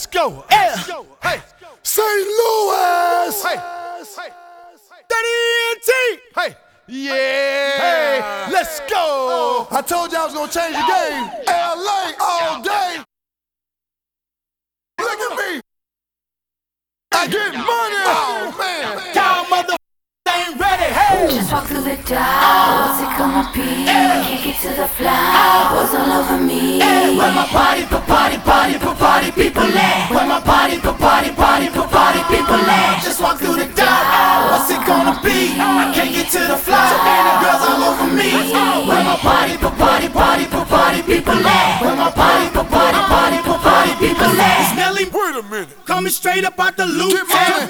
Let's go. Yeah. Hey. St. Louis. Hey. Daddy T. Hey. Yeah. Hey. Let's go. I told you I was gonna change the game. LA all day. Look at me. I get money. Oh man. Y'all mother ain't ready. Hey. Just walk through the door. What's it gonna be? Kick it to the floor. Ah. Boys all over me. Where my party, pa I can't get to the floor. So many girls all over me. Where my party, pa party, party, pa party people at? Where my party, pa party, party, pa party people at? Nelly, wait a minute. Coming straight up out the loop.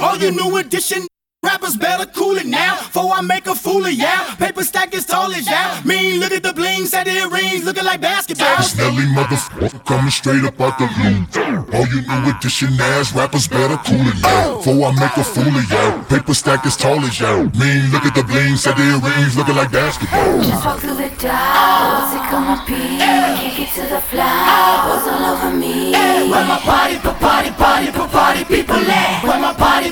All you New Edition. Rappers better cool it now, before I make a fool of y'all. Paper stack is tall as y'all. Mean, look at the bling, set the rings, looking like basketball. Snelly motherfucker coming straight up out the loot. All you New Edition ass rappers better cool it now. Before I make a fool of y'all. Paper stack is tall as y'all. Mean, look at the bling, set the rings, looking like basketball. Just walk through the door. What's it gonna be? Kick get to the floor. Boys all over me. Where my party, pa party, party, pa party people at? Where my party,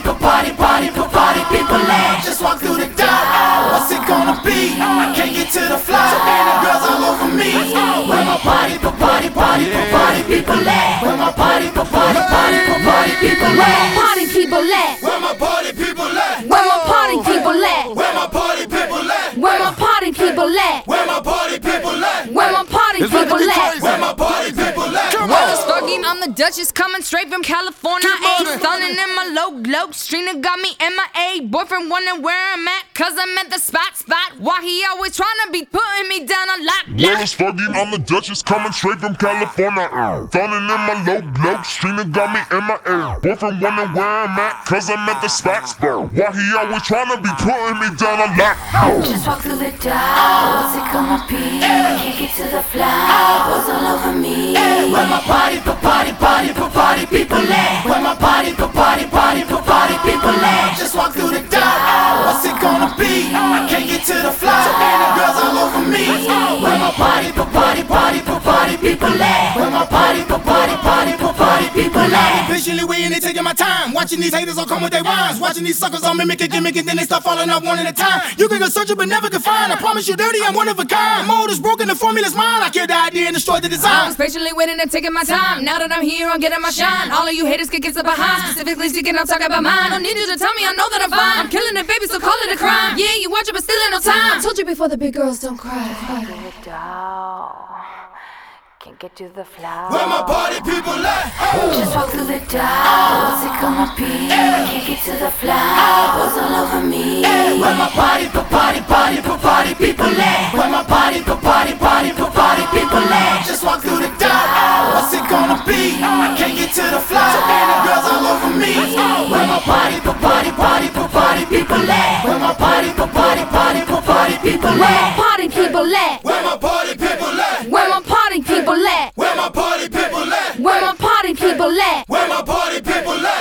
my party, pa party, party, pa party people at? Where my party, pa party, party, pa party people at? Party people at? Where my party people at? Where my party people at? Where my party people at? Where my party people at? Where my party people at? Where my party It's about to people get at? crazy. Where my party people at? Come Well, on. it's Fergie, I'm the Duchess coming straight from California. Keep Ayy, moving. stunning in my low globe. Strina got me MIA. Boyfriend wondering where I'm at. Cause I'm at the spot spot. Why he always trying to be putting me down on lock. Well, it's Fergie, I'm the Duchess coming straight from California. Uh. Thawing in my low blow, streaming got me in my air. Boyfriend wondering where I'm at, cause I'm at the spot spot. Why he always trying to be putting me down on lock? Just walk through the door. What's it gonna be? Kick it to the floor. Boys all over me. Where my party, pa party, party, pa party people at? Where my party, pa party, party, pa party, pa party, party, pa party people at? Where my party, pa party, party, party taking my time. Watching these haters all come with their rhymes. Watching these suckers all mimic a gimmick and then they start falling off one at a time. You can go search it but never can find. I promise you, dirty, I'm one of a kind. Mold is broken, the formula's mine. I killed the idea and destroyed the design. I'm design. patiently waiting and taking my time. Now that I'm here, I'm getting my shine. All of you haters can get to behind. Specifically speaking, I'm talking about mine. Don't need you to tell me, I know that I'm fine. I'm killing it, baby, so call it a crime. Yeah, you watch it, but still ain't no time. I told you before, the big girls don't cry. The door. Can't get to the floor. Where my party people at? Just walk through the door. What's it gonna be? Kick it to the floor. Boys all over me. Where my party, pa party, party, pa party people at? Where my party, pa party, party, pa party people at? Just walk through the door. What's it gonna be? I can't get to the floor. So many girls all over me. Where my party, pa party, party, pa party people at? Where my party, pa party, party, pa party people Where my at? party people at? Where my party, my party people love.